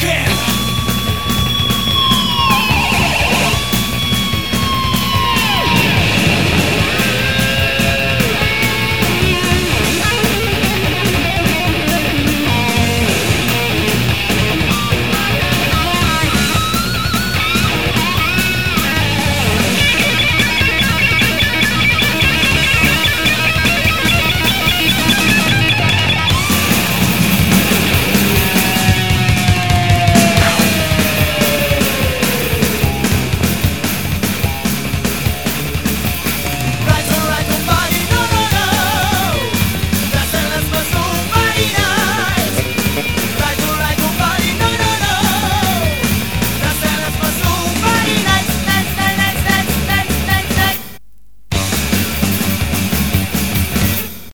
can